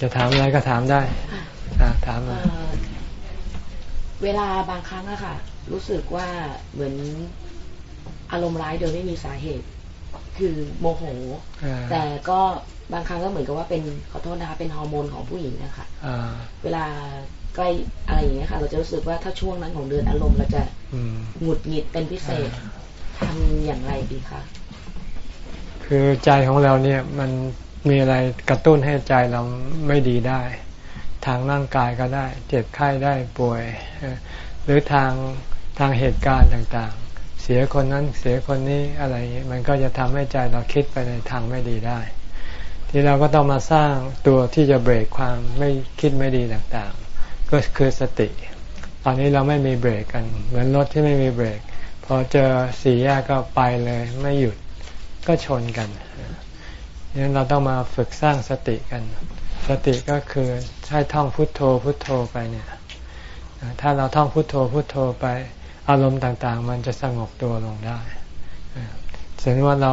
จะถามอะไรก็ถามได้ถามมาเวลาบางครั้งอะค่ะ รู้สึกว่าเหมือนอารมณ์ร้ายโดยไม่มีสาเหตุ คือโมโห แต่ก็บางครั้งก็เหมือนกับว่าเป็นขอโทษนะคะ เป็นฮอร์โมนของผู้หญิงนะคะเวลาใกล้อะไรอย่างเงี้ยค่ะ เราจะรู้สึกว่าถ้าช่วงนั้นของเดือนอารมณ์เราจะหงุดหงิดเป็นพิเศษทำอย่างไรดีคะคือใจของเราเนี่ยมัน มีอะไรกระตุ้นให้ใจเราไม่ดีได้ ทางร่างกายก็ได้ เจ็บไข้ได้ป่วย หรือทางทางเหตุการณ์ต่างๆ เสียคนนั้นเสียคนนี้อะไร มันก็จะทำให้ใจเราคิดไปในทางไม่ดีได้ ที่เราก็ต้องมาสร้างตัวที่จะเบรกความไม่คิดไม่ดีต่างๆ ก็คือสติ ตอนนี้เราไม่มีเบรกกัน เหมือนรถที่ไม่มีเบรกพอเจอสี่แยกก็ไปเลยไม่หยุดก็ชนกัน นั้นเราต้องมาฝึกสร้างสติกัน สติก็คือใช้ท่องพุทโธพุทโธไปเนี่ย ถ้าเราท่องพุทโธพุทโธไป อารมณ์ต่างๆ มันจะสงบตัวลงได้สมมติว่าเรา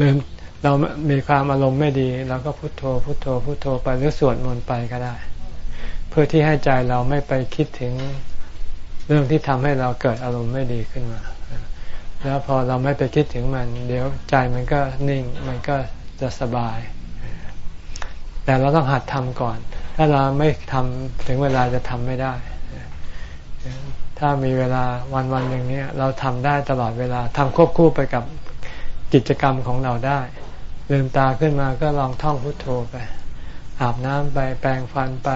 ลืมเรามีความอารมณ์ไม่ดีเราก็พุทโธพุทโธพุทโธไปหรือสวดมนต์ไปก็ได้ เพื่อที่ให้ใจเราไม่ไปคิดถึงเรื่องที่ทำให้เราเกิดอารมณ์ไม่ดีขึ้นมา แล้วพอเราไม่ไปคิดถึงมัน เดี๋ยวใจมันก็นิ่งมันก็ จะสบาย แต่เราต้องหัดทำก่อน ถ้าเราไม่ทำถึงเวลาจะทำไม่ได้ ถ้ามีเวลาวันวันหนึ่งนี้เราทำได้ตลอดเวลาทำควบคู่ไปกับกิจกรรมของเราได้ลืมตาขึ้นมาก็ลองท่องพุทโธไป อาบน้ำไปแปรงฟันไป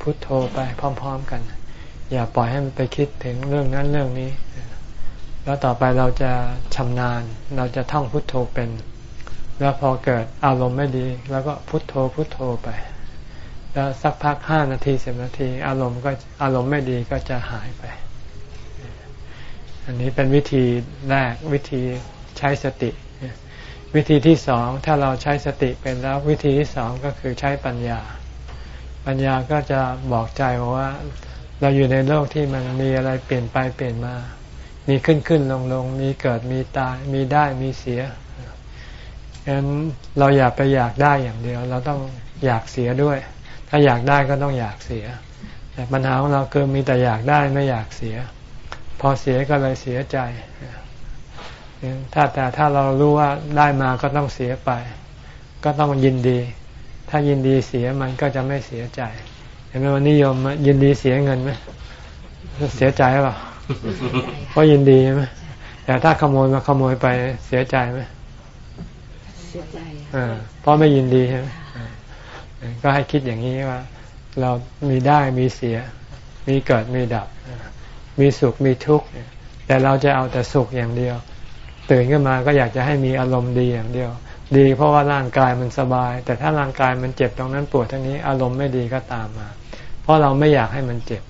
พุทโธไปพร้อม ๆ กัน อย่าปล่อยให้มันไปคิดถึงเรื่องนั้นเรื่องนี้ แล้วต่อไปเราจะชำนาญ เราจะท่องพุทโธเป็น แล้วพอเกิดอารมณ์ไม่ดี แล้วก็พุทโธพุทโธไป แล้วสักพักห้านาทีสิบนาที อารมณ์ก็อารมณ์ไม่ดีก็จะหายไป อันนี้เป็นวิธีแรกวิธีใช้สติ วิธีที่สองถ้าเราใช้สติเป็นแล้ววิธีที่สองก็คือใช้ปัญญา ปัญญาก็จะบอกใจว่าเราอยู่ในโลกที่มันมีอะไรเปลี่ยนไปเปลี่ยนมา มีขึ้นขึ้นลงลงมีเกิดมีตาย มีได้มีเสีย ฉะนั้นเราอยากไปอยากได้อย่างเดียว เราต้องอยากเสียด้วย ถ้าอยากได้ก็ต้องอยากเสีย แต่ปัญหาของเราคือมีแต่อยากได้ไม่อยากเสีย พอเสียก็เลยเสียใจถ้าแต่ถ้าเรารู้ว่าได้มาก็ต้องเสียไป ก็ต้องยินดี ถ้ายินดีเสียมันก็จะไม่เสียใจ เห็นไหมวันนิยมยินดีเสียเงินไหมเสียใจหรือเปล่าเพราะยินดีไหมแต่ถ้าขโมยมาขโมยไปเสียใจไหม เสียใจเพราะไม่ยินดีใช่ไหมก็ให้คิดอย่างนี้ว่า เรามีได้มีเสีย มีเกิดมีดับ มีสุขมีทุกข์แต่เราจะเอาแต่สุขอย่างเดียว ตื่นขึ้นมาก็อยากจะให้มีอารมณ์ดีอย่างเดียว ดีเพราะว่าร่างกายมันสบาย แต่ถ้าร่างกายมันเจ็บตรงนั้นปวดทั้งนี้อารมณ์ไม่ดีก็ตามมา เพราะเราไม่อยากให้มันเจ็บ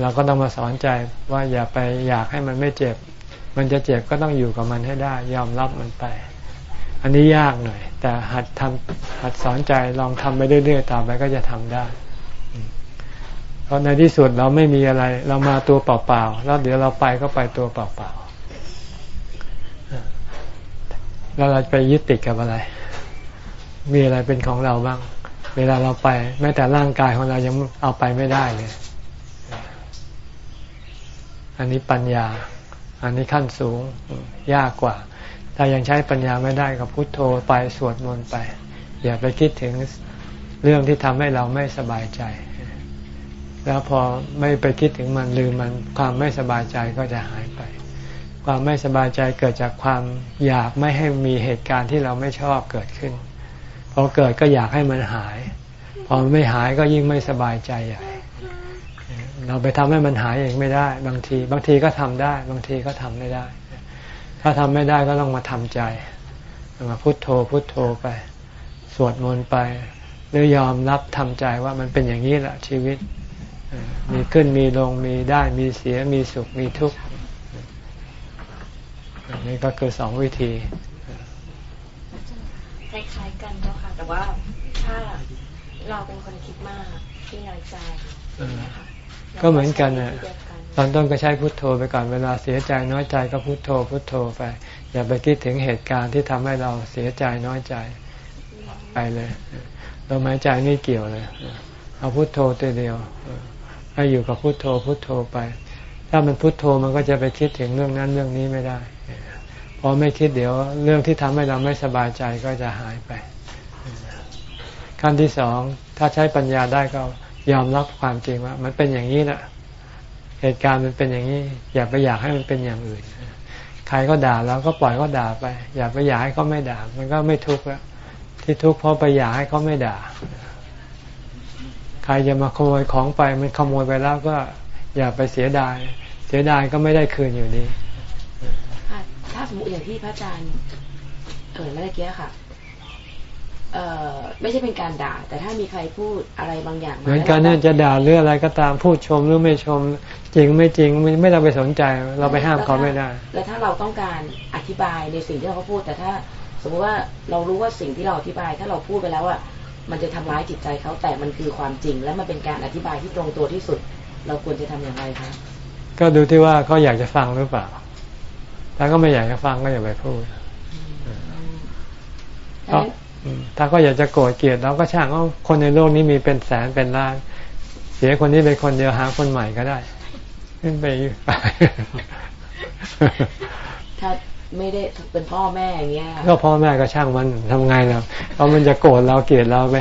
เราก็ต้องมาสอนใจว่าอย่าไปอยากให้มันไม่เจ็บ มันจะเจ็บก็ต้องอยู่กับมันให้ได้ ยอมรับมันไป อันนี้ยากหน่อย แต่หัดทำหัดสอนใจลองทำไปเรื่อยๆต่อไปก็จะทำได้ เพราะในที่สุดเราไม่มีอะไร เรามาตัวเปล่าๆแล้วเดี๋ยวเราไปก็ไปตัวเปล่าๆแล้วเราไปยึดติดกับอะไร มีอะไรเป็นของเราบ้าง เวลาเราไปแม้แต่ร่างกายของเรายังเอาไปไม่ได้เลยอันนี้ปัญญา อันนี้ขั้นสูงยากกว่า ถ้ายังใช้ปัญญาไม่ได้ก็พุโทโธไปสวดมนต์ไป อย่าไปคิดถึงเรื่องที่ทำให้เราไม่สบายใจ แล้วพอไม่ไปคิดถึงมันลืมมันความไม่สบายใจก็จะหายไป ความไม่สบายใจเกิดจากความอยากไม่ให้มีเหตุการณ์ที่เราไม่ชอบเกิดขึ้นพอเกิดก็อยากให้มันหาย พอไม่หายก็ยิ่งไม่สบายใจใหญ่เราไปทำให้มันหายเองไม่ได้ บางที บางทีก็ทำได้ บางทีก็ทำไม่ได้ ถ้าทำไม่ได้ก็ต้องมาทำใจ มาพุโทโธพุโทโธไป สวดมนต์ไป หรือยอมรับทำใจว่ามันเป็นอย่างนี้แหละชีวิต มีขึ้นมีลงมีได้มีเสียมีสุขมีทุกข์นี่ก็คือสองวิธีคล้ายๆกันเจ้าค่ะ แต่ว่าถ้าเราเป็นคนคิดมากที่น้อยใจนะคะก็เหมือนกันน่ะ ตอนต้นก็ใช้พุทโธไปก่อนเวลาเสียใจน้อยใจก็พุทโธ พุทโธไป อย่าไปคิดถึงเหตุการณ์ที่ทำให้เราเสียใจน้อยใจไปเลยลมหายใจนี่เกี่ยวเลย เอาพุโทโธตัวเดียวให้อยู่กับพุโทโธพุโทโธไป ถ้ามันพุโทโธมันก็จะไปคิดถึงเรื่องนั้นเรื่องนี้ไม่ได้พอไม่คิดเดี๋ยวเรื่องที่ทำให้เราไม่สบายใจก็จะหายไป ขั้นที่สองถ้าใช้ปัญญาได้ก็ยอมรับความจริงว่า มันเป็นอย่างนี้นะ เหตุการณ์มันเป็นอย่างนี้ อย่าไปอยากให้มันเป็นอย่างอื่น ใครก็ด่าเราก็ปล่อยก็ด่าไป อย่าไปอยากให้เขาไม่ด่า มันก็ไม่ทุกข์แล้วที่ทุกข์เพราะไปอยากให้เขาไม่ด่า ใครจะมาขโมยของไปมันขโมยไปแล้วก็อย่าไปเสียดาย เสียดายก็ไม่ได้คืนอยู่ดีถ้าสมมติอย่างที่พระอาจารย์เอ่ยเมื่อกี้ค่ะ ไม่ใช่เป็นการด่า แต่ถ้ามีใครพูดอะไรบางอย่างเหมือนกันเนี่ยจะด่าเรื่องอะไรก็ตามพูดชมหรือไม่ชม จริงไม่จริงไม่ไม่ต้องไปสนใจ เราไปห้ามเขาไม่ได้ แล้วถ้าเราต้องการอธิบายในสิ่งที่เขาพูด แต่ถ้าสมมติว่าเรารู้ว่าสิ่งที่เราอธิบาย ถ้าเราพูดไปแล้วว่ามันจะทำร้ายจิตใจเขาแต่มันคือความจริง และมันเป็นการอธิบายที่ตรงตัวที่สุด เราควรจะทำอย่างไรคะก็ดูที่ว่าเขาอยากจะฟังหรือเปล่า ถ้าก็ไม่อยากจะฟังก็อย่าไปพูด ถ้าก็อยากจะโกรธเกลียดเราก็ช่างว่าคนในโลกนี้มีเป็นแสนเป็นล้าน เสียคนนี้เป็นคนเดียวหาคนใหม่ก็ได้ขึ้นไปถ้าไม่ได้เป็นพ่อแม่อย่างเงี้ยก็พ่อแม่ก็ช่างมันทำไงเราเพราะมันจะโกรธเราเกลียดเราไป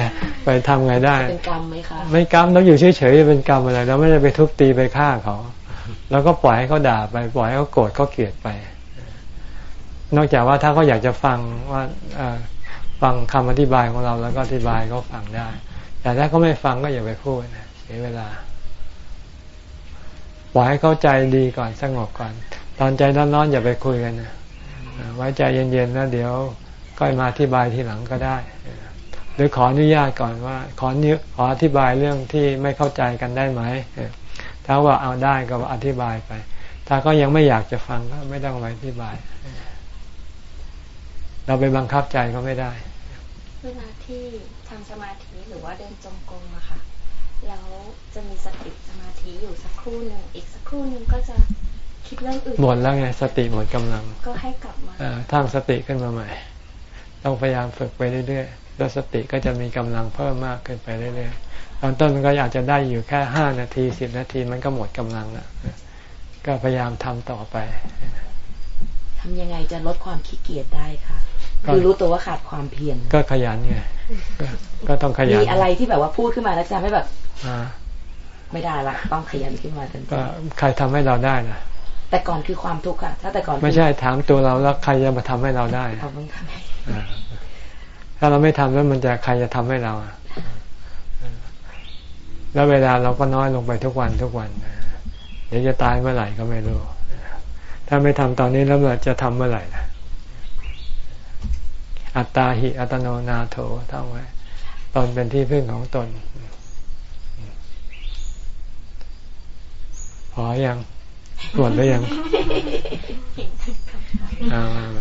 ไปทำไงได้เป็นกรรมไหมคะไม่กรรมเราอยู่เฉยๆจะเป็นกรรมอะไรเราไม่ได้ไปทุบตีไปฆ่าเขาแล้วก็ปล่อยให้เขาด่าไปปล่อยให้เขาโกรธเขาเกลียดไป นอกจากว่าถ้าเขาอยากจะฟังว่า ฟังคำอธิบายของเราแล้วก็อธิบายเขาฟังได้ แต่ถ้าเขาไม่ฟังก็อย่าไปพูดนะเสียเวลาปล่อยให้เขาใจดีก่อนสงบก่อน ตอนใจร้อนๆอย่าไปคุยกันนะไว้ใจเย็นๆแล้วเดี๋ยวก็มาอธิบายทีหลังก็ได้หรือขออนุญาตก่อนว่า ขอขออธิบายเรื่องที่ไม่เข้าใจกันได้ไหมถ้าว่าเอาได้ก็อธิบายไป ถ้าก็ยังไม่อยากจะฟังก็ไม่ต้องไปอธิบาย เราไปบังคับใจก็ไม่ได้ เวลาที่ทำสมาธิหรือว่าเดินจงกรมอะค่ะ แล้วจะมีสติสมาธิอยู่สักครู่หนึ่งอีกสักครู่หนึ่งก็จะคิดเรื่องอื่นหมดแล้วไงสติหมดกำลัง ก็ให้กลับมาทั้งสติขึ้นมาใหม่ ต้องพยายามฝึกไปเรื่อยๆแล้วสติก็จะมีกำลังเพิ่มมากขึ้นไปเรื่อยๆตอนต้นมันก็อยากจะได้อยู่แค่ห้านาทีสิบนาทีมันก็หมดกำลังแล้วก็พยายามทำต่อไปทำยังไงจะลดความขี้เกียจได้คะ คือรู้ตัวว่าขาดความเพียรก็ขยันไงก็ต้องขยันมีอะไรที่แบบว่าพูดขึ้นมาแล้วจะไม่แบบไม่ได้ละต้องขยันขึ้นมาทันทีใครทำให้เราได้นะแต่ก่อนคือความทุกข์อะถ้าแต่ก่อนไม่ใช่ถามตัวเราแล้วใครจะมาทำให้เราได้เราต้องทำถ้าเราไม่ทำแล้วมันจะใครจะทำให้เราอะแล้วเวลาเราก็น้อยลงไปทุกวันทุกวันเดี๋ยวจะตายเมื่อไหร่ก็ไม่รู้ ถ้าไม่ทำตอนนี้แล้วเราจะทำเมื่อไหร่นะ อัตตาหิอัตโนนาโถท่องไว้ตนเป็นที่พึ่งของตน พออยังสวดได้ยัง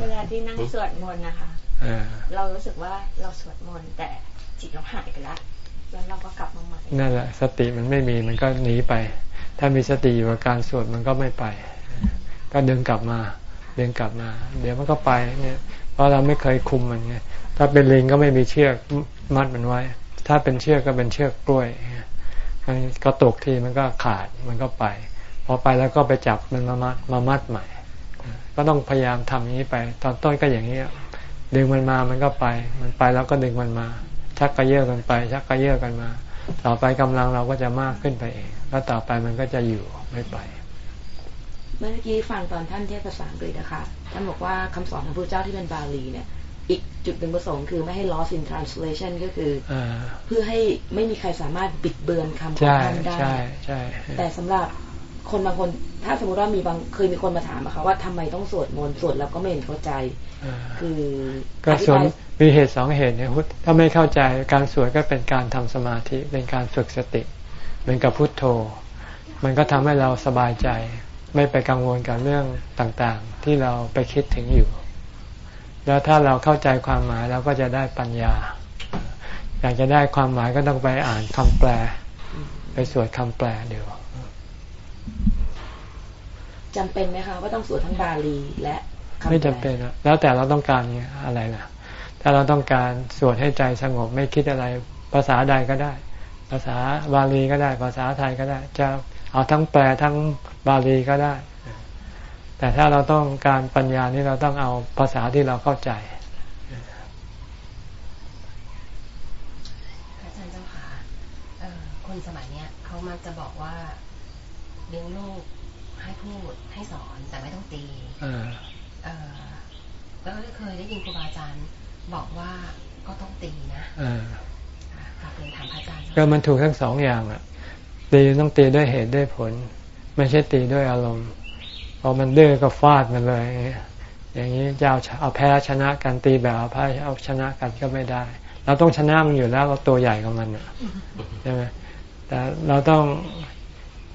เวลาที่นั่งสวดมนต์นะคะเรารู้สึกว่าเราสวดมนต์แต่จิตเราหายไปแล้วแล้วเราก็กลับมาใหม่นั่นแหละ สติมันไม่มีมันก็หนีไป ถ้ามีสติอยู่กับการสวดมันก็ไม่ไป ก็ดึงกลับมาดึงกลับมา เดี๋ยวมันก็ไปเนี่ยเพ ราะเราไม่เคยคุมมันไงถ้าเป็นลิงก็ไม่มีเชือกมัดมันไว้ ถ้าเป็นเชือกก็เป็นเชือกกล้วยมันก็ตกทีมันก็ขาดมันก็ไปพอไปแล้วก็ไปจับมันมามัดมามัดใหม่ ก็ต้องพยายามทำอย่างนี้ไป ตอนต้นก็อย่างนี้ดึงมันมามันก็ไป มันไปแล้วก็ดึงมันมา ชักกระเยาะกันไป ชักกระเยาะกันมา ต่อไปกำลังเราก็จะมากขึ้นไปเอง แล้วต่อไปมันก็จะอยู่ไม่ไป เมื่อกี้ฟังตอนท่านเทศภาษาอังกฤษนะคะ ท่านบอกว่าคำสอนของพระเจ้าที่เป็นบาลีเนี่ย อีกจุดหนึ่งประสงค์คือไม่ให้ lost in translation ก็คืออเพื่อให้ไม่มีใครสามารถบิดเบือนคำของท่านได้ใช่ใช่แต่สำหรับคนบางคนถ้าสมมติว่ามีบางเคยมีคนมาถามนะคะว่าทำไมต้องสวดมนต์สวดแล้วก็ไม่เห็นเข้าใจ คือก็สวดมีเหตุสองเหตุเนี่ยถ้าไม่เข้าใจการสวดก็เป็นการทำสมาธิเป็นการฝึกสติ เหมือนกับพุทโธ มันก็ทำให้เราสบายใจ ไม่ไปกังวลกับเรื่องต่างๆ ที่เราไปคิดถึงอยู่ แล้วถ้าเราเข้าใจความหมายเราก็จะได้ปัญญา อยากจะได้ความหมายก็ต้องไปอ่านคำแปล ไปสวดคำแปลเดี๋ยวจำเป็นไหมคะว่าต้องสวดทั้งบาลีและไม่จำเป็นแล้วแต่เราต้องการอะไรนะถ้าเราต้องการสวดให้ใจสงบไม่คิดอะไร ภาษาใดก็ได้ ภาษาบาลีก็ได้ ภาษาไทยก็ได้ จะ เอาทั้งแปลทั้งบาลีก็ได้ แต่ถ้าเราต้องการปัญญานี่เราต้องเอาภาษาที่เราเข้าใจอาจารย์เจ้าค่ะคนสมัยเนี้ยเขามักจะบอกว่าเลี้ยงลูกให้พูดให้สอนแต่ไม่ต้องตีแล้วก็เคยได้ยินครูบาอาจารย์บอกว่าก็ต้องตีนะฝากเรียนถามอาจารย์ก็มันถูกทั้งสองอย่างอะ ตีต้องตีด้วยเหตุด้วยผล ไม่ใช่ตีด้วยอารมณ์พอมันดื้อก็ฟาดมันเลย อย่างนี้จะเอาเอาแพ้ชนะกันตีแบบเอาแพ้เอาชนะกันก็ไม่ได้ เราต้องชนะมันอยู่แล้วเราตัวใหญ่กว่ามันใช่ไหมแต่เราต้อง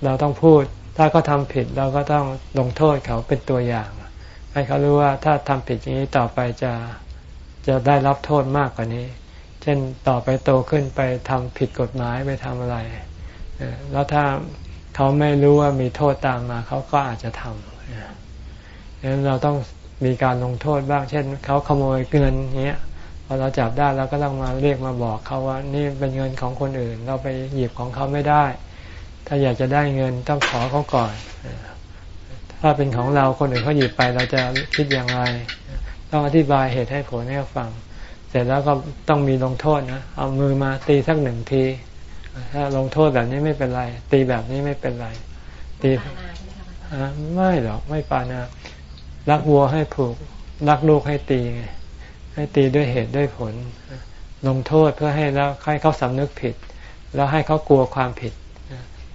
เราต้องพูด ถ้าเขาทาผิดเราก็ต้องลงโทษเขาเป็นตัวอย่าง ให้เขารู้ว่าถ้าทำผิดอย่างนี้ต่อไปจะจะได้รับโทษมากกว่านี้ เช่นต่อไปโตขึ้นไปทำผิดกฎหมายไปทำอะไร แล้วถ้าเขาไม่รู้ว่ามีโทษตามมาเขาก็อาจจะทำดังนั้นเราต้องมีการลงโทษบ้าง เช่น เขาขโมยเงินเงี้ยพอเราจับได้เราก็ต้องมาเรียกมาบอกเขาว่า นี่เป็นเงินของคนอื่น เราไปหยิบของเขาไม่ได้ ถ้าอยากจะได้เงินต้องขอเขาก่อน ถ้าเป็นของเราคนอื่นเขาหยิบไปเราจะคิดอย่างไร ต้องอธิบายเหตุให้ผลให้ฟัง เสร็จแล้วก็ต้องมีลงโทษนะ เอามือมาตีสักหนึ่งที ถ้าลงโทษแบบนี้ไม่เป็นไร ตีแบบนี้ไม่เป็นไร ตีไม่หรอกไม่ปานารักวัวให้ผูก รักลูกให้ตีไงให้ตีด้วยเหตุด้วยผล ลงโทษเพื่อให้แล้วให้เขาสำนึกผิด แล้วให้เขากลัวความผิด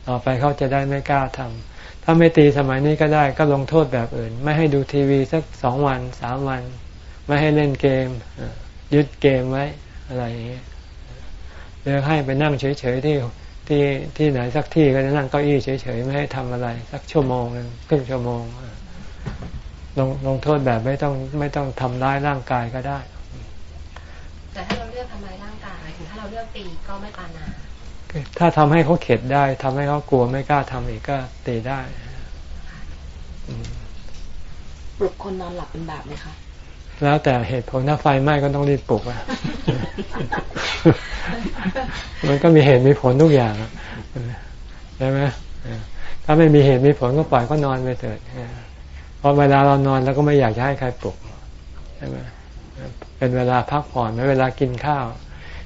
ต่อไปเขาจะได้ไม่กล้าทำถ้าไม่ตีสมัยนี้ก็ได้ก็ลงโทษแบบอื่น ไม่ให้ดูทีวีสักสองวันสามวัน ไม่ให้เล่นเกมยึดเกมไว้อะไรอย่างนี้ หรือให้ไปนั่งเฉยๆที่ที่ที่ไหนสักที่ก็จะนั่งเก้าอี้เฉยๆไม่ให้ทำอะไร สักชั่วโมงนึงครึ่งชั่วโมงลงลงโทษแบบไม่ต้องไม่ต้องทำร้ายร่างกายก็ได้ แต่ถ้าเราเลือกทำร้ายร่างกายถึงถ้าเราเลือกตีก็ไม่ปานาถ้าทำให้เขาเข็ดได้ทำให้เขากลัวไม่กล้าทำอีกก็ตีได้ปลุกคนนอนหลับเป็นบาปไหมคะ แล้วแต่เหตุผลถ้าไฟไหม้ก็ต้องรีบปลุกอะมันก็มีเหตุมีผลทุกอย่างใช่ไหมถ้าไม่มีเหตุมีผลก็ปล่อยก็นอนไปเถิดพอเวลาเรานอนเราก็ไม่อยากจะให้ใครปลุกใช่ไหมเป็นเวลาพักผ่อนไม่เวลากินข้าว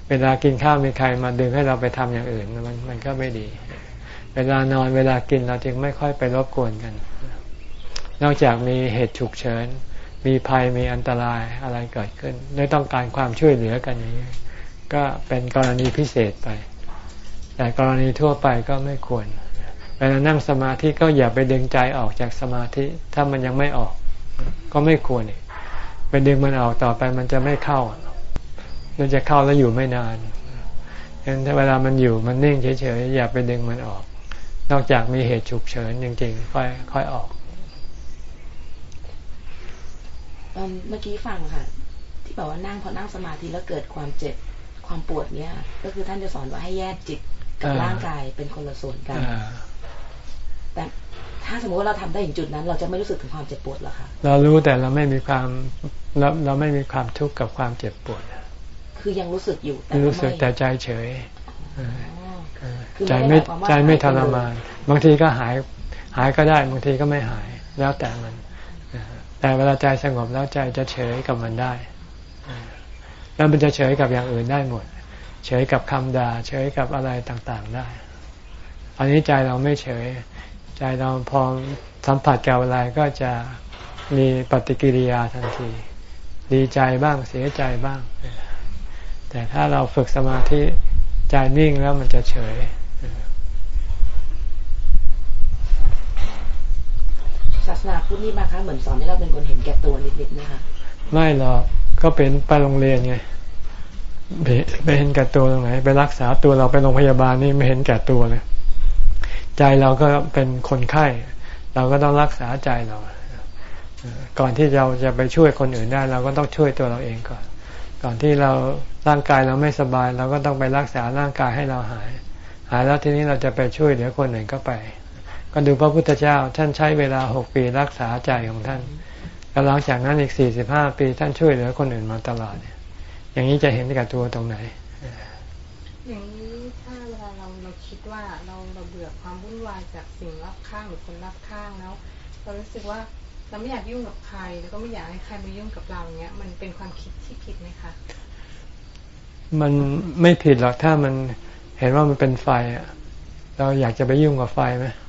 เวลากินข้าวมีใครมาดึงให้เราไปทำอย่างอื่น มันมันก็ไม่ดี เวลานอนเวลากินเราจึงไม่ค่อยไปรบกวนกัน นอกจากมีเหตุฉุกเฉิน มีภัยมีอันตรายอะไรเกิดขึ้นไม่ต้องการความช่วยเหลือกันอย่างนี้ ก็เป็นกรณีพิเศษไป แต่กรณีทั่วไปก็ไม่ควรเวลานั่งสมาธิก็อย่าไปดึงใจออกจากสมาธิ ถ้ามันยังไม่ออก ก็ไม่ควรไปดึงมันออกต่อไปมันจะไม่เข้ามันจะเข้าแล้วอยู่ไม่นานฉะนั้นเวลามันอยู่มันนิ่งเฉยๆอย่าไปดึงมันออก นอกจากมีเหตุฉุกเฉินจริงๆค่อยค่อยออก เมื่อกี้ฟังค่ะ ที่บอกว่านั่งพอนั่งสมาธิแล้วเกิดความเจ็บความปวดเนี้ยก็คือท่านจะสอนว่าให้แยกจิตกับร่างกายเป็นคนละส่วนกันแต่ถ้าสมมติว่าเราทำได้ถึงจุดนั้น เราจะไม่รู้สึกถึงความเจ็บปวดหรอคะเรารู้แต่เราไม่มีความเราเราไม่มีความทุกข์กับความเจ็บปวด คือยังรู้สึกอยู่แต่รู้สึกแต่ใจเฉยใจไม่ใจไม่ทรมาน บางทีก็หายหายก็ได้ บางทีก็ไม่หาย แล้วแต่มัน แต่เวลาใจสงบแล้วใจจะเฉยกับมันได้ แล้วมันจะเฉยกับอย่างอื่นได้หมด เฉยกับคำด่า เฉยกับอะไรต่างๆได้อันนี้ใจเราไม่เฉย ใจเราพอสัมผัสกับอะไรก็จะมีปฏิกิริยาทันที ดีใจบ้างเสียใจบ้าง แต่ถ้าเราฝึกสมาธิใจนิ่งแล้วมันจะเฉย ศาสนาพุทธนี่บางครั้งเหมือนสอนให้เราเป็นคนเห็นแก่ตัวนิดๆนะคะไม่หรอกก็เป็นไปโรงเรียนไงไปเห็นแก่ตัวตรงไหนไปรักษาตัวเราไปโรงพยาบาลนี่ไม่เห็นแก่ตัวเลยใจเราก็เป็นคนไข้ เราก็ต้องรักษาใจเรา ก่อนที่เราจะไปช่วยคนอื่นได้ เราก็ต้องช่วยตัวเราเองก่อน ก่อนที่เราร่างกายเราไม่สบาย เราก็ต้องไปรักษาร่างกายให้เราหาย หายแล้วทีนี้เราจะไปช่วยเหลือคนอื่นก็ไป ก็ดูพระพุทธเจ้าท่านใช้เวลาหกปีรักษาใจของท่านแล้วหลังจากนั้นอีกสี่สิบห้าปีท่านช่วยเหลือคนอื่นมาตลอดอย่างนี้จะเห็นกับตัวตรงไหน อย่างนี้ถ้าเวลาเราเราคิดว่าเราเราเบื่อความวุ่นวายจากสิ่งรอบข้างหรือคนรอบข้างแล้วเรารู้สึกว่าเราไม่อยากยุ่งกับใคร แล้วก็ไม่อยากให้ใครมายุ่งกับเราเนี้ยมันเป็นความคิดที่ผิดไหมคะ มันไม่ผิดหรอกถ้ามันเห็นว่ามันเป็นไฟอะเราอยากจะไปยุ่งกับไฟไหมถ้า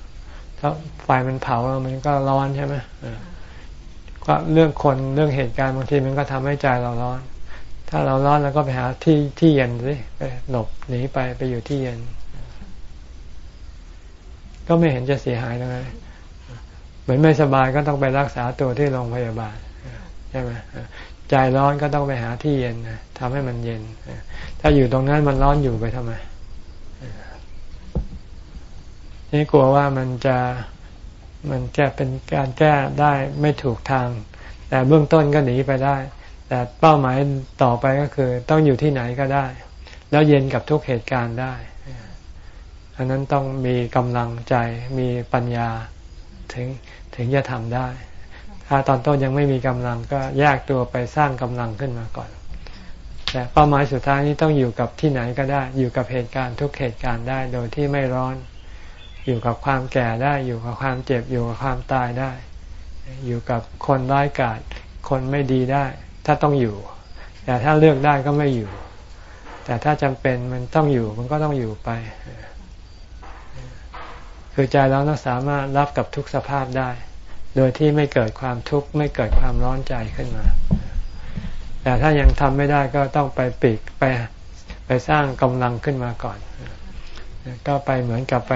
ไฟมันเผามันก็ร้อนใช่ไหมก็เรื่องคนเรื่องเหตุการณ์บางทีมันก็ทำให้ใจเราร้อน ถ้าเราร้อนแล้วก็ไปหาที่ที่เย็นสิไปหลบหนีไปไปอยู่ที่เย็น ก็ไม่เห็นจะเสียหายตรงไหนเหมือนไม่สบายก็ต้องไปรักษาตัวที่โรงพยาบาลใช่ไหมใจร้อนก็ต้องไปหาที่เย็นทำให้มันเย็น ถ้าอยู่ตรงนั้นมันร้อนอยู่ไปทำไม นี่กลัวว่ามันจะมันแก้เป็นการแก้ได้ไม่ถูกทาง แต่เบื้องต้นก็หนีไปได้ แต่เป้าหมายต่อไปก็คือ ต้องอยู่ที่ไหนก็ได้ แล้วเย็นกับทุกเหตุการณ์ได้ อันนั้นต้องมีกำลังใจมีปัญญาถึงถึงจะทำได้ ถ้าตอนต้นยังไม่มีกำลังก็แยกตัวไปสร้างกำลังขึ้นมาก่อน แต่เป้าหมายสุดท้ายนี้ต้องอยู่กับที่ไหนก็ได้ อยู่กับเหตุการณ์ทุกเหตุการณ์ได้โดยที่ไม่ร้อน อยู่กับความแก่ได้ อยู่กับความเจ็บอยู่กับความตายได้ อยู่กับคนร้ายกาจคนไม่ดีได้ ถ้าต้องอยู่ แต่ถ้าเลือกได้ก็ไม่อยู่ แต่ถ้าจำเป็นมันต้องอยู่มันก็ต้องอยู่ไป คือใจเราต้องสามารถรับกับทุกสภาพได้ โดยที่ไม่เกิดความทุกข์ไม่เกิดความร้อนใจขึ้นมา แต่ถ้ายังทำไม่ได้ก็ต้องไปปีกไปไปสร้างกำลังขึ้นมาก่อน ก็ไปเหมือนกับไป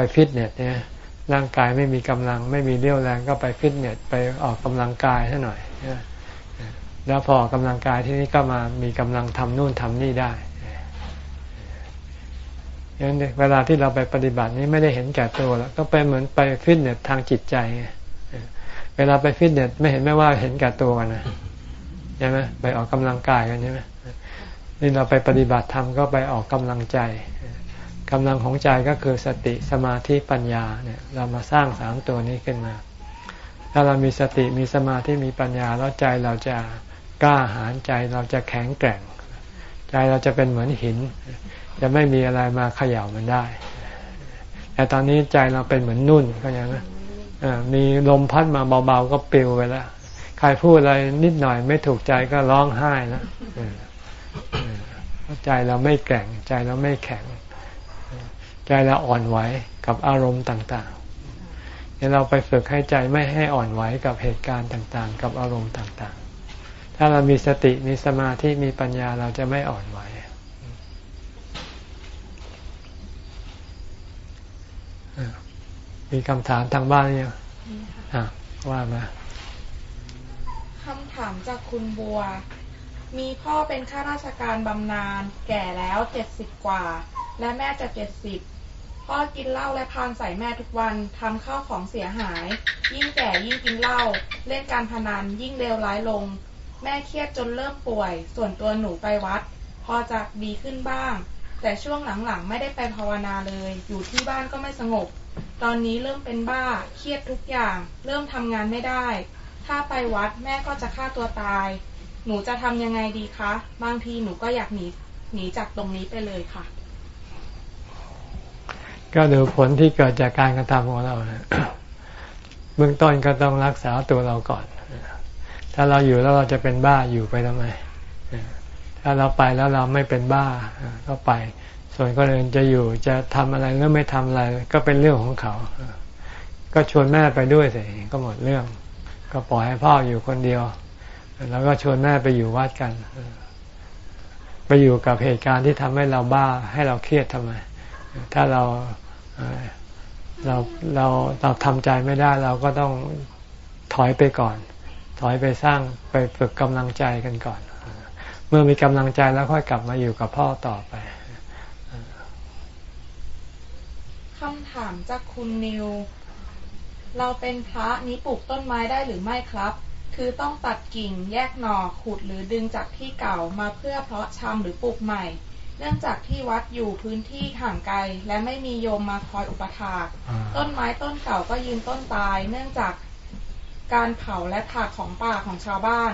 ไปฟิตเนสเนี่ยร่างกายไม่มีกำลัง ไม่มีเรี่ยวแรงก็ไปฟิตเนสไปออกกำลังกายซะหน่อยแล้วพอออกกำลังกายที่นี่ก็มามีกำลังทำนู่นทำนี่ได้ยังเวลาที่เราไปปฏิบัตินี้ไม่ได้เห็นแก่ตัวแล้วก็ไปเหมือนไปฟิตเนสทางจิตใจเวลาไปฟิตเนสไม่เห็นไม่ว่าเห็นแก่ตัวกันนะใช่ไหมไปออกกำลังกายกันใช่ไหมนี่เราไปปฏิบัติธรรมก็ไปออกกำลังใจ กำลังของใจก็คือสติสมาธิปัญญาเนี่ยเรามาสร้างสามตัวนี้ขึ้นมา ถ้าเรามีสติมีสมาธิมีปัญญาแล้วใจเราจะกล้าหาญใจเราจะแข็งแกร่ง ใจเราจะเป็นเหมือนหิน จะไม่มีอะไรมาเขย่ามันได้ แต่ตอนนี้ใจเราเป็นเหมือนนุ่นก็ยังนะมีลมพัดมาเบาๆก็ปลิวไปแล้วใครพูดอะไรนิดหน่อยไม่ถูกใจก็ร้องไห้แล้วใจเราไม่แข็งใจเราไม่แข็ง ใจเราอ่อนไหวกับอารมณ์ต่างๆเนี่ยเราไปฝึกให้ใจไม่ให้อ่อนไหวกับเหตุการณ์ต่างๆ กับอารมณ์ต่างๆ ถ้าเรามีสติมีสมาธิมีปัญญาเราจะไม่อ่อนไหวมีคำถามทางบ้านเนี่ยว่ามาคำถามจากคุณบัว มีพ่อเป็นข้าราชการบำนาญแก่แล้วเจ็ดสิบกว่า และแม่จะเจ็ดสิบ พ่อกินเหล้าและพานใส่แม่ทุกวันทำข้าวของเสียหาย ยิ่งแก่ยิ่งกินเหล้าเล่นการพนันยิ่งเลวร้ายลง แม่เครียดจนเริ่มป่วย ส่วนตัวหนูไปวัด พอจะดีขึ้นบ้าง แต่ช่วงหลังๆ ไม่ได้ไปภาวนาเลย อยู่ที่บ้านก็ไม่สงบ ตอนนี้เริ่มเป็นบ้าเครียดทุกอย่าง เริ่มทำงานไม่ได้ ถ้าไปวัดแม่ก็จะฆ่าตัวตาย หนูจะทำยังไงดีคะ บางทีหนูก็อยากหนีหนีจากตรงนี้ไปเลยค่ะ ก็ดูผลที่เกิดจากการกระทำของเราเบื้องต้นก็ต้องรักษาตัวเราก่อน ถ้าเราอยู่แล้วเราจะเป็นบ้าอยู่ไปทำไม ถ้าเราไปแล้วเราไม่เป็นบ้าก็ไป ส่วนคนอื่นจะอยู่จะทำอะไรหรือไม่ทำอะไร ก็เป็นเรื่องของเขา ก็ชวนแม่ไปด้วยสิก็หมดเรื่อง ก็ปล่อยให้พ่ออยู่คนเดียว แล้วก็ชวนแม่ไปอยู่วัดกัน ไปอยู่กับเหตุการณ์ที่ทำให้เราบ้าให้เราเครียดทำไม ถ้าเราเราเราเราทำใจไม่ได้เราก็ต้องถอยไปก่อน ถอยไปสร้างไปฝึกกำลังใจกันก่อน เมื่อมีกำลังใจแล้วค่อยกลับมาอยู่กับพ่อต่อไปคำถามจากคุณนิว เราเป็นพระนี้ปลูกต้นไม้ได้หรือไม่ครับ คือต้องตัดกิ่งแยกหน่อขุดหรือดึงจากที่เก่ามาเพื่อเพาะชำหรือปลูกใหม่ เนื่องจากที่วัดอยู่พื้นที่ห่างไกล และไม่มีโยมมาคอยอุปถากต้นไม้ต้นเก่าก็ยืนต้นตาย เนื่องจากการเผาและถากของป่าของชาวบ้าน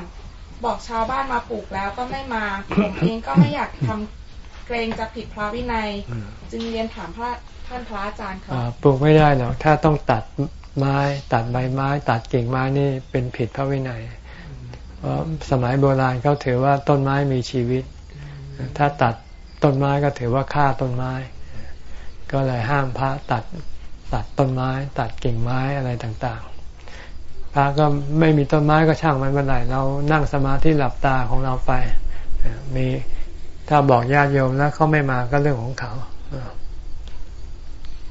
บอกชาวบ้านมาปลูกแล้วก็ไม่มาผมเองก็ไม่อยากทเกรงจะผิดพระวินัย จึงเรียนถามพระท่านพระอาจารย์ค่ะปลูกไม่ได้หรอกถ้าต้องตัดไม้ตัดใบไม้ ตัดกิ่งไม้นี่เป็นผิดพระวินัยเพราะสมัยโบราณเขาถือว่าต้นไม้มีชีวิต ถ้าตัด ต้นไม้ก็ถือว่าฆ่าต้นไม้ ก็เลยห้ามพระตัดตัดต้นไม้ ตัดกิ่งไม้อะไรต่างๆ พระก็ไม่มีต้นไม้ก็ช่างมันเมื่อไหร่เรานั่งสมาธิหลับตาของเราไป มีถ้าบอกญาติโยมแล้วเขาไม่มาก็เรื่องของเขา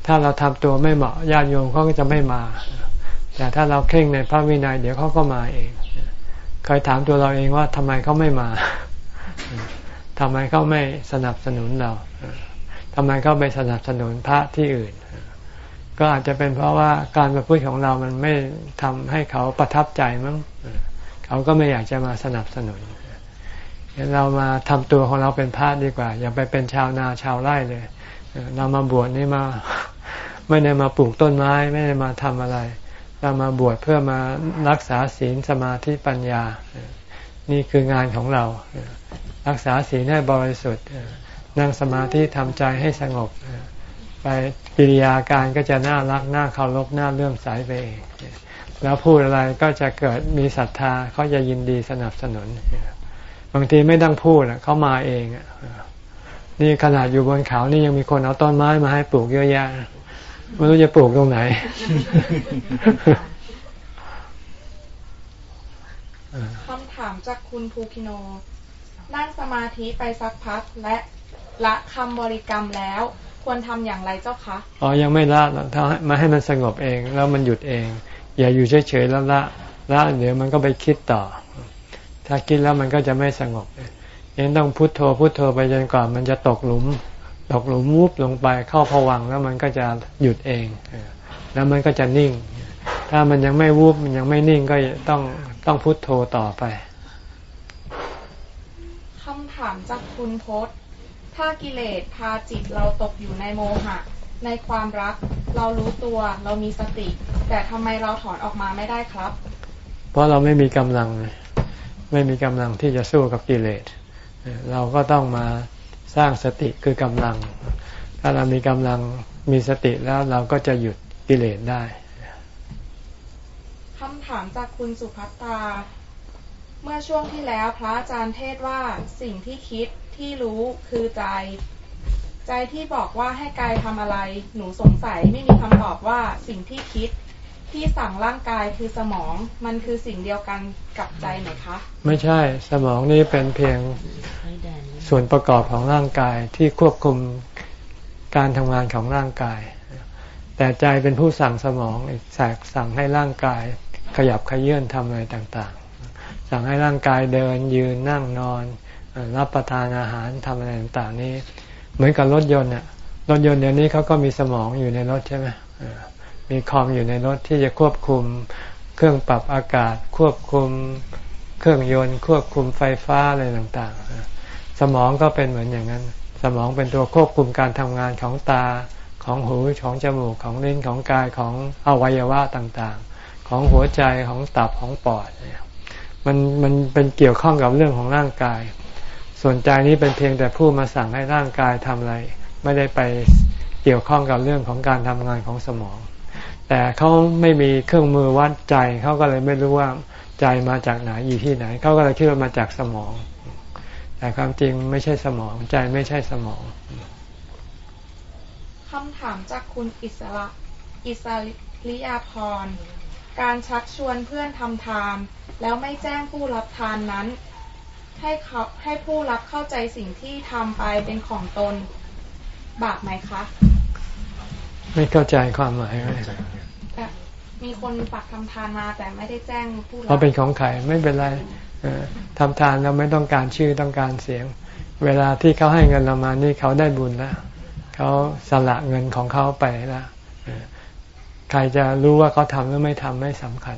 ถ้าเราทำตัวไม่เหมาะญาติโยมเขาก็จะไม่มา แต่ถ้าเราเคร่งในพระวินัยเดี๋ยวเขาก็มาเองเคยถามตัวเราเองว่าทำไมเขาไม่มา ทำไมเขาไม่สนับสนุนเราทำไมเขาไปสนับสนุนพระที่อื่น ก็อาจจะเป็นเพราะว่าการประพฤติของเรามันไม่ทำให้เขาประทับใจมั้งเขาก็ไม่อยากจะมาสนับสนุนเรามาทำตัวของเราเป็นพระดีกว่า อย่าไปเป็นชาวนาชาวไร่เลย เรามาบวชนี่มาไม่ได้มาปลูกต้นไม้ ไม่ได้มาทำอะไร เรามาบวชเพื่อมารักษาศีลสมาธิปัญญา นี่คืองานของเรา รักษาศีลให้บริสุทธิ์นั่งสมาธิทำใจให้สงบ ไปปิริยาการก็จะน่ารักน่าเคารพน่าเลื่อมใสไปเองแล้วพูดอะไรก็จะเกิดมีศรัทธาเขาจะยินดีสนับสนุน บางทีไม่ต้องพูดเขามาเองนี่ขนาดอยู่บนเขานี่ยังมีคนเอาต้นไม้มาให้ปลูกเยอะแยะไม่รู้จะปลูกตรงไหนคำถามจากคุณภูคิโน นั่งสมาธิไปสักพักและละคำบริกรรมแล้ว ควรทำอย่างไรเจ้าคะอ๋อยังไม่ละถ้ามาให้มันสงบเอง แล้วมันหยุดเอง อย่าอยู่เฉยๆแล้วละละเดี๋ยวมันก็ไปคิดต่อ ถ้าคิดแล้วมันก็จะไม่สงบยังต้องพุโทโธพุโทโธไปจนกว่ามันจะตกหลุม ตกหลุมวุบลงไปเข้าผวังแล้วมันก็จะหยุดเองแล้วมันก็จะนิ่ง ถ้ามันยังไม่วุบมันยังไม่นิ่งก็ต้องต้องพุโทโธต่อไปามจากคุณพศถ้ากิเลสพาจิตเราตกอยู่ในโมหะ ในความรัก เรารู้ตัว เรามีสติ แต่ทำไมเราถอนออกมาไม่ได้ครับ เพราะเราไม่มีกำลัง ไม่มีกำลังที่จะสู้กับกิเลส เราก็ต้องมาสร้างสติคือกำลัง ถ้าเรามีกำลังมีสติแล้วเราก็จะหยุดกิเลสได้คำถามจากคุณสุภัตตา เมื่อช่วงที่แล้วพระอาจารย์เทศว่าสิ่งที่คิดที่รู้คือใจ ใจที่บอกว่าให้กายทำอะไร หนูสงสัยไม่มีคำตอบว่าสิ่งที่คิดที่สั่งร่างกายคือสมองมันคือสิ่งเดียวกันกับใจไหมคะ ไม่ใช่สมองนี่เป็นเพียงส่วนประกอบของร่างกายที่ควบคุมการทำงานของร่างกาย แต่ใจเป็นผู้สั่งสมองอีกสั่งให้ร่างกายขยับขยื่นทำอะไรต่าง สั่งให้ร่างกายเดินยืนนั่งนอน รับประทานอาหารทำอะไรต่างๆนี้ เหมือนกับรถยนต์เนี่ยรถยนต์เดี๋ยวนี้เขาก็มีสมองอยู่ในรถใช่ไหมมีคอมอยู่ในรถที่จะควบคุมเครื่องปรับอากาศ ควบคุมเครื่องยนต์ ควบคุมไฟฟ้าอะไรต่างๆ สมองก็เป็นเหมือนอย่างนั้น สมองเป็นตัวควบคุมการทำงานของตาของหูของจมูกของลิ้นของกายของอวัยวะต่างๆ ของหัวใจของตับของปอด มันมันเป็นเกี่ยวข้องกับเรื่องของร่างกาย ส่วนใจนี้เป็นเพียงแต่ผู้มาสั่งให้ร่างกายทำอะไร ไม่ได้ไปเกี่ยวข้องกับเรื่องของการทำงานของสมอง แต่เขาไม่มีเครื่องมือวัดใจเขาก็เลยไม่รู้ว่าใจมาจากไหนอยู่ที่ไหนเขาก็เลยคิดว่ามาจากสมอง แต่ความจริงไม่ใช่สมองใจไม่ใช่สมองคำถามจากคุณอิสระอิสริยาพร การชักชวนเพื่อนทำทาน แล้วไม่แจ้งผู้รับทานนั้น ให้เขาให้ผู้รับเข้าใจสิ่งที่ทำไปเป็นของตน บาปไหมคะ ไม่เข้าใจความหมายไหมมีคนปักทำทานมาแต่ไม่ได้แจ้งผู้รับเราเป็นของใครไม่เป็นไรทำทานเราไม่ต้องการชื่อต้องการเสียง เวลาที่เขาให้เงินเรามานี่เขาได้บุญแล้วเขาสละเงินของเขาไปแล้ว ใครจะรู้ว่าเขาทำหรือไม่ทำไม่สำคัญ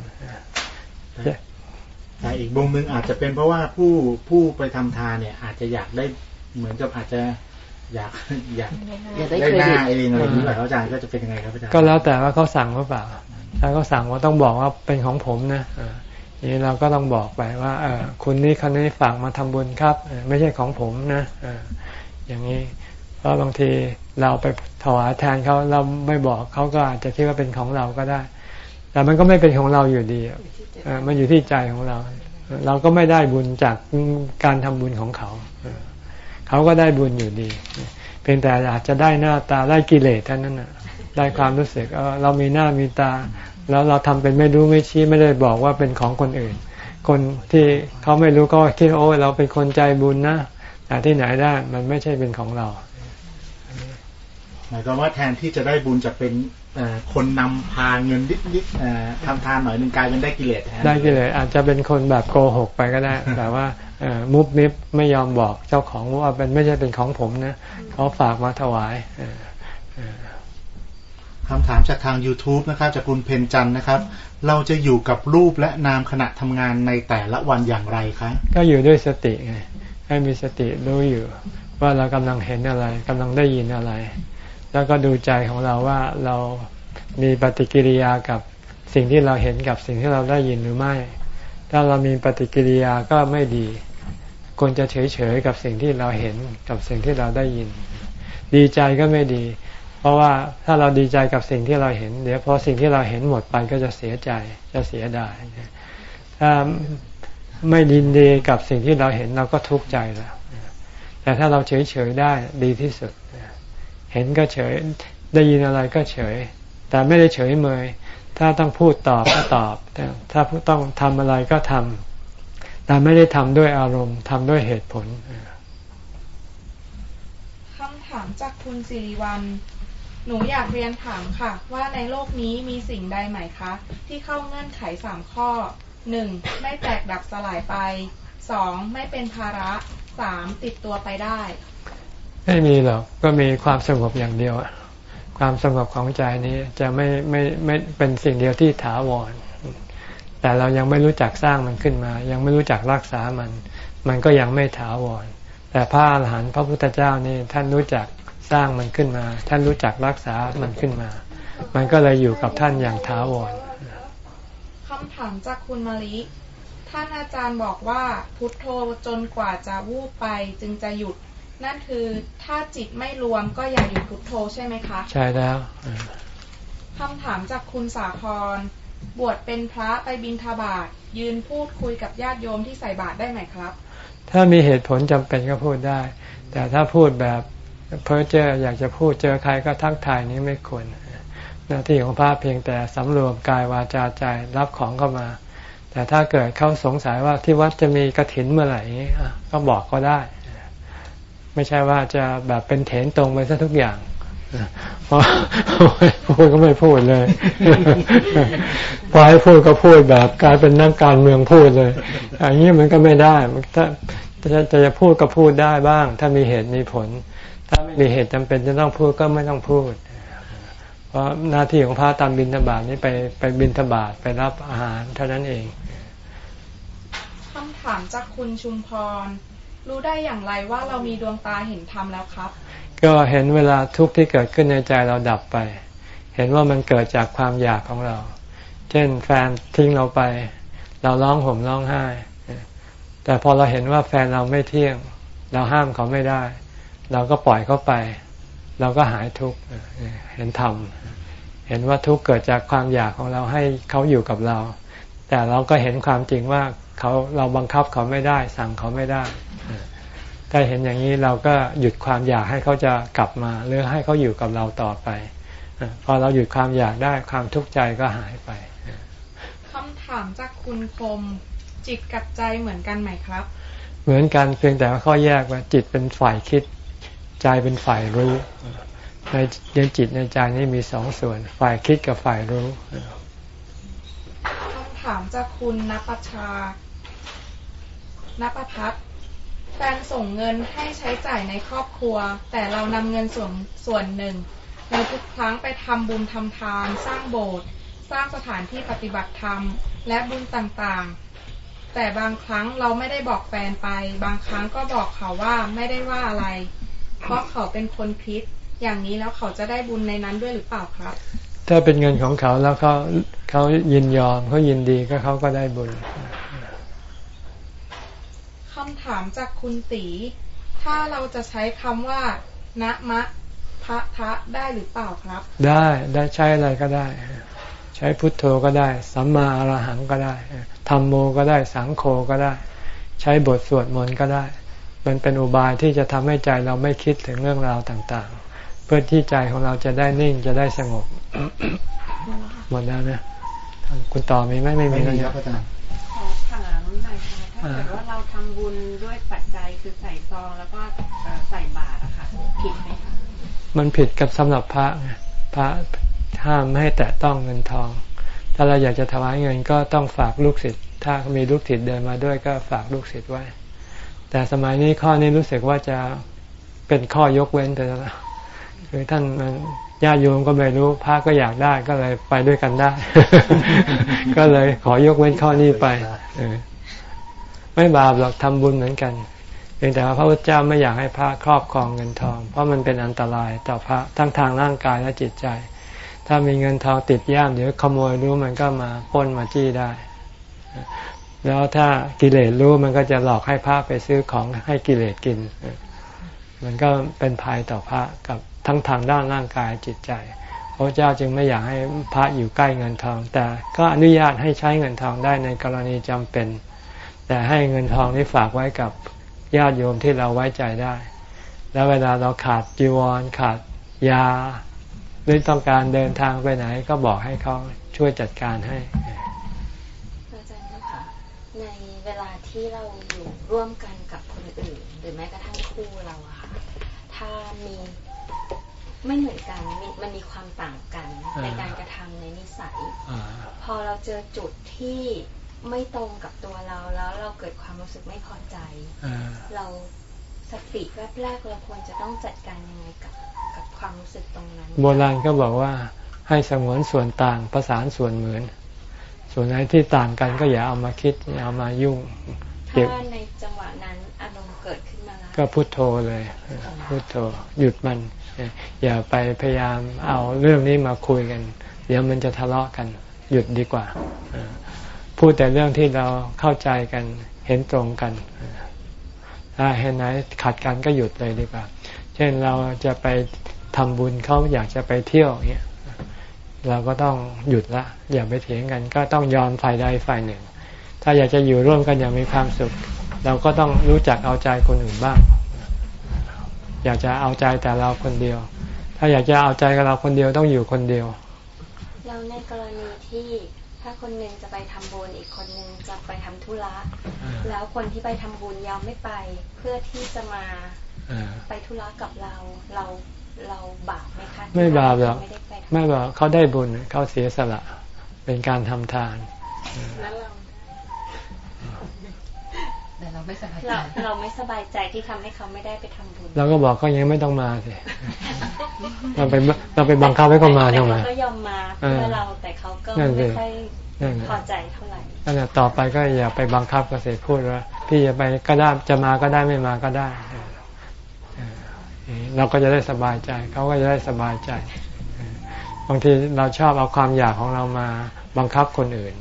แต่อีกมุมหนึ่งอาจจะเป็นเพราะว่าผู้ผู้ไปทำทานเนี่ย อาจจะอยากได้เหมือนกับอาจจะอยากอยากได้หน้าเองอะไรอย่างนี้แหละอาจารย์ก็จะเป็นยังไงครับอาจารย์ก็แล้วแต่ว่าเขาสั่งหรือเปล่าถ้าเขาสั่งว่าต้องบอกว่าเป็นของผมนะนี่เราก็ต้องบอกไปว่าเออคุณนี่คนนี้ฝากมาทำบุญครับไม่ใช่ของผมนะอย่างนี้เพ ราะบางทีเราไปถวายแทนเขาเราไม่บอกเขาก็อาจจะคิดว่าเป็นของเราก็ได้ แต่มันก็ไม่เป็นของเราอยู่ดีมันอยู่ที่ใจของเรา เราก็ไม่ได้บุญจากการทำบุญของเขา เขาก็ได้บุญอยู่ดีเพียงแต่อาจจะได้หน้าตาได้กิเลสเท่านั้นน่ะได้ความรู้สึกเออเรามีหน้ามีตา แล้วเราทำเป็นไม่รู้ไม่ชี้ไม่ได้บอกว่าเป็นของคนอื่น คนที่เขาไม่รู้ก็คิดโอ้เราเป็นคนใจบุญนะแต่ที่ไหนได้มันไม่ใช่เป็นของเรา หมายความว่าแทนที่จะได้บุญจะเป็นคนนำพาเงินนิดๆทำทานหน่อยหนึ่งกลายเป็นได้กิเลสแทนได้กิเลสอาจจะเป็นคนแบบโกหกไปก็ได้แต่ว่ามุบมิบไม่ยอมบอกเจ้าของว่าเป็นไม่ใช่เป็นของผมนะเขาฝากมาถวายคำถามจากทาง YouTube นะครับ จากคุณเพนจันนะครับ เราจะอยู่กับรูปและนามขณะทำงานในแต่ละวันอย่างไรคะ ก็อยู่ด้วยสติไงให้มีสติรู้อยู่ ว่าเรากำลังเห็นอะไรกำลังได้ยินอะไร แล้วก็ดูใจของเราว่าเรามีปฏิกิริยากับสิ่งที่เราเห็นกับสิ่งที่เราได้ยินหรือไม่ ถ้าเรามีปฏิกิริยาก็ไม่ดีควรจะเฉยๆกับสิ่งที่เราเห็นกับสิ่งที่เราได้ยิน ดีใจก็ไม่ดี เพราะว่าถ้าเราดีใจกับสิ่งที่เราเห็น เดี๋ยวพอสิ่งที่เราเห็นหมดไปก็จะเสียใจจะเสียดายถ้าไม่ดินดีกับสิ่งที่เราเห็นเราก็ทุกข์ใจแล้วแต่ถ้าเราเฉยๆได้ดีที่สุด เห็นก็เฉย ได้ยินอะไรก็เฉย แต่ไม่ได้เฉยเมย ถ้าต้องพูดตอบก็ตอบ ถ้าต้องทำอะไรก็ทำ แต่ไม่ได้ทำด้วยอารมณ์ทำด้วยเหตุผลคำถามจากคุณสิริวัลหนูอยากเรียนถามค่ะ ว่าในโลกนี้มีสิ่งใดไหมคะ ที่เข้าเงื่อนไขสามข้อหนึ่งไม่แตกดับสลายไปสองไม่เป็นภาระสามติดตัวไปได้ ไม่มีหรอกก็มีความสงบอย่างเดียวความสงบของใจนี้จะไม่ไม่ไม่เป็นสิ่งเดียวที่ถาวร แต่เรายังไม่รู้จักสร้างมันขึ้นมา ยังไม่รู้จักรักษามัน มันก็ยังไม่ถาวร แต่พระอรหันต์พระพุทธเจ้านี่ท่านรู้จักสร้างมันขึ้นมา ท่านรู้จักรักษามันขึ้นมา มันก็เลยอยู่กับท่านอย่างถาวรคำถามจากคุณมาลิท่านอาจารย์บอกว่าพุทโธจนกว่าจะวูบไปจึงจะหยุด นั่นคือถ้าจิตไม่รวมก็อย่าหยุดพุทโธใช่ไหมคะ ใช่แล้วคำถามจากคุณสาครบวชเป็นพระไปบินทบาทยืนพูดคุยกับญาติโยมที่ใส่บาตรได้ไหมครับ ถ้ามีเหตุผลจำเป็นก็พูดได้ แต่ถ้าพูดแบบเพ้อเจออยากจะพูดเจอใครก็ทักทายนี้ไม่ควรหน้าที่ของพระเพียงแต่สำรวมกายวาจาใจรับของเข้ามา แต่ถ้าเกิดเขาสงสัยว่าที่วัดจะมีกระถินเมื่อไหร่ก็บอกก็ได้ ไม่ใช่ว่าจะแบบเป็นเถนตรงไปซะทุกอย่างเพราะพูดก็ไม่พูดเลย พอให้พูดก็พูดแบบกลายเป็นนักการเมืองพูดเลย อย่างนี้มันก็ไม่ได้ถ้าจะจะพูดก็พูดได้บ้าง ถ้ามีเหตุมีผล ถ้าไม่มีเหตุจำเป็นจะต้องพูดก็ไม่ต้องพูด เพราะหน้าที่ของพระตามบินทบาทนี้ไปไปบินทบาทไปรับอาหารเท่านั้นเองคำถามจากคุณชุมพร รู้ได้อย่างไรว่าเรามีดวงตาเห็นธรรมแล้วครับ ก็เห็นเวลาทุกข์ที่เกิดขึ้นในใจเราดับไป เห็นว่ามันเกิดจากความอยากของเรา เช่นแฟนทิ้งเราไป เราร้องห่มร้องไห้ แต่พอเราเห็นว่าแฟนเราไม่เที่ยง เราห้ามเขาไม่ได้ เราก็ปล่อยเขาไป เราก็หายทุกข์เห็นธรรมเห็นว่าทุกข์เกิดจากความอยากของเราให้เขาอยู่กับเรา แต่เราก็เห็นความจริงว่า เขาเราบังคับเขาไม่ได้ สั่งเขาไม่ได้ ถ้าเห็นอย่างนี้เราก็หยุดความอยากให้เขาจะกลับมา หรือให้เขาอยู่กับเราต่อไป พอเราหยุดความอยากได้ความทุกข์ใจก็หายไปคำถามจากคุณคมจิตกับใจเหมือนกันไหมครับ เหมือนกันเพียงแต่ว่าข้อแยกว่าจิตเป็นฝ่ายคิด ใจเป็นฝ่ายรู้ในในจิตในใจนี่มีสองส่วน ฝ่ายคิดกับฝ่ายรู้คำถามจากคุณนปชา นปพัฒแฟนส่งเงินให้ใช้จ่ายในครอบครัว แต่เรานำเงินส่วนส่วนหนึ่งในทุกครั้งไปทำบุญทำทาน สร้างโบสถ์สร้างสถานที่ปฏิบัติธรรม และบุญต่างๆ แต่บางครั้งเราไม่ได้บอกแฟนไป บางครั้งก็บอกเขาว่าไม่ได้ว่าอะไร เพราะเขาเป็นคนคิด อย่างนี้แล้วเขาจะได้บุญในนั้นด้วยหรือเปล่าครับ ถ้าเป็นเงินของเขาแล้วเขาเขายินยอมเขายินดีก็เขาก็ได้บุญ คำถามจากคุณตี ถ้าเราจะใช้คำว่านะมะพะทะได้หรือเปล่าครับ ได้ได้ใช้อะไรก็ได้ ใช้พุทโธก็ได้ สัมมาอรหังก็ได้ธรรมโมก็ได้สังโฆก็ได้ ใช้บทสวดมนต์ก็ได้ มันเป็นอุบายที่จะทำให้ใจเราไม่คิดถึงเรื่องราวต่างๆ เพื่อที่ใจของเราจะได้นิ่งจะได้สงบหมดแล้วนะคุณต่อมีไหมไม่มีแล้วเนี่ยอาจารย์ ขอถามหน่อยค่ะ ถ้าเกิดว่าเราทำบุญด้วยปัจจัยคือใส่ซองแล้วก็ใส่บาตรอะค่ะผิดไหมคะมันผิดกับสำหรับพระไงพระห้ามไม่ให้แตะต้องเงินทอง ถ้าเราอยากจะถวายเงินก็ต้องฝากลูกศิษย์ถ้ามีลูกศิษย์เดินมาด้วยก็ฝากลูกศิษย์ไว้ แต่สมัยนี้ข้อนี้รู้สึกว่าจะเป็นข้อยกเว้นแต่ละคือท่านมันญาติโยมก็ไม่รู้พระก็อยากได้ก็เลยไปด้วยกันได้ ก็เลยขอยกเว้นข้อนี้ไปเออ ไม่บาปหรอกทำบุญเหมือนกันเพียงแต่ว่าพระพุทธเจ้าไม่อยากให้พระครอบครองเงินทอง เพราะมันเป็นอันตรายต่อพระทั้งทางร่างกายและจิตใจ ถ้ามีเงินทองติดย่ามเดี๋ยวขโมยรู้มันก็มาป้นมาจี้ได้ แล้วถ้ากิเลสรู้มันก็จะหลอกให้พระไปซื้อของให้กิเลสกิน มันก็เป็นภัยต่อพระกับทั้งทางด้านร่างกายจิตใจพระเจ้าจึงไม่อยากให้พระอยู่ใกล้เงินทอง แต่ก็อนุญาตให้ใช้เงินทองได้ในกรณีจำเป็น แต่ให้เงินทองนี้ฝากไว้กับญาติโยมที่เราไว้ใจได้ แล้วเวลาเราขาดจีวรขาดยาหรือต้องการเดินทางไปไหนก็บอกให้เขาช่วยจัดการให้อาจารย์คะในเวลาที่เราอยู่ร่วมกันกับคนอื่น หรือแม้กระทั่งคู่เราอะค่ะถ้ามีไม่เหมือนกันมีมันมีความต่างกันอ่าในการกระทำในนิสัยอ่าพอเราเจอจุดที่ ไม่ตรงกับตัวเราแล้วเราเกิดความรู้สึกไม่พอใจอ่าเราสติแวบแรกเราควรจะต้องจัดการยังไงกับกับความรู้สึกตรงนั้น โบราณก็บอกว่าให้สงวนส่วนต่างประสานส่วนเหมือน ส่วนไหนที่ต่างกันก็อย่าเอามาคิดอย่าเอามายุ่งเก็บถ้าในจังหวะนั้นอารมณ์เกิดขึ้นมาแล้วก็พุโทโธเลยพุโทโธหยุดมัน อย่าไปพยายามเอาเรื่องนี้มาคุยกัน เดี๋ยวมันจะทะเลาะกัน หยุดดีกว่าเออ พูดแต่เรื่องที่เราเข้าใจกันเห็นตรงกัน ถ้าเห็นไหนขัดกันก็หยุดเลยดีกว่า เช่นเราจะไปทำบุญเขาอยากจะไปเที่ยวเนี่ยเราก็ต้องหยุดละ อย่าไปเถียงกัน ก็ต้องยอมฝ่ายใดฝ่ายหนึ่ง ถ้าอยากจะอยู่ร่วมกันอย่างมีความสุข เราก็ต้องรู้จักเอาใจคนอื่นบ้าง อยากจะเอาใจแต่เราคนเดียว ถ้าอยากจะเอาใจกับเราคนเดียวต้องอยู่คนเดียวแล้วในกรณีที่ ถ้าคนหนึ่งจะไปทำบุญอีกคนหนึ่งจะไปทำธุระอ่าแล้วคนที่ไปทำบุญยังไม่ไป เพื่อที่จะมาอ่าไปธุระกับเราเราเราบาปไหมคะไม่บาปหรอกไม่ได้ไปทำไม่บอกเขาได้บุญเขาเสียสละเป็นการทำทานแล้วเรา แต่เราไม่สบายใจเราเราไม่สบายใจที่ทำให้เขาไม่ได้ไปทำบุญเราก็บอกก็ยังไม่ต้องมาสิเราไปเราไปบังคับให้เขามาทำไมแต่เขาก็ยอมมาเพื่อเราแต่เขาก็นั่นสิไม่ค่อยนั่นแหละพอใจเท่าไหร่นั่นแหละต่อไปก็อย่าไปบังคับเกษตรพูดว่าพี่จะไปก็ได้จะมาก็ได้ไม่มาก็ได้เออเออเราก็จะได้สบายใจ เขาก็จะได้สบายใจเออบางทีเราชอบเอาความอยากของเรามาบังคับคนอื่น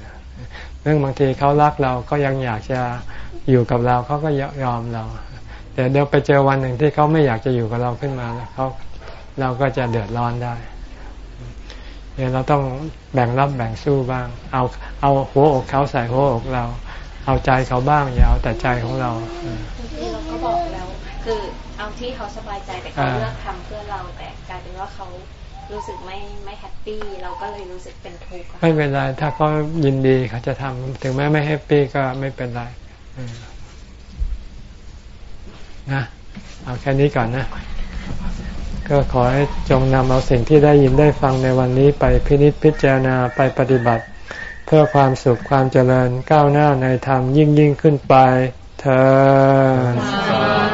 เรื่องบางทีเขารักเราก็ยังอยากจะ อยู่กับเราเขาก็ยอมเราแต่เดี๋ยวไปเจอวันหนึ่งที่เขาไม่อยากจะอยู่กับเราขึ้นมาแล้วเขาเราก็จะเดือดร้อนได้เนี่ยเราต้องแบ่งรับแบ่งสู้บ้าง เอาเอาหัวอกเขาใส่หัวอกเรา เอาใจเขาบ้างอย่าเอาแต่ใจของเราเออบางทีเราก็บอกแล้ว คือเอาที่เขาสบายใจแต่เขาอ่าเลือกทำเพื่อเราแต่กลายเป็นว่าเขารู้สึกไม่ไม่ happy เราก็เลยรู้สึกเป็นทุกข์อะไม่เป็นไรถ้าเขายินดีเขาจะทำถึงแม้ไม่ happy ก็ไม่เป็นไรเออ นะเอาแค่นี้ก่อนนะ ก็ขอให้จงนำเอาสิ่งที่ได้ยินได้ฟังในวันนี้ไปพินิจพิจารณาไปปฏิบัติ เพื่อความสุขความเจริญก้าวหน้าในธรรมยิ่งยิ่งขึ้นไปเธอ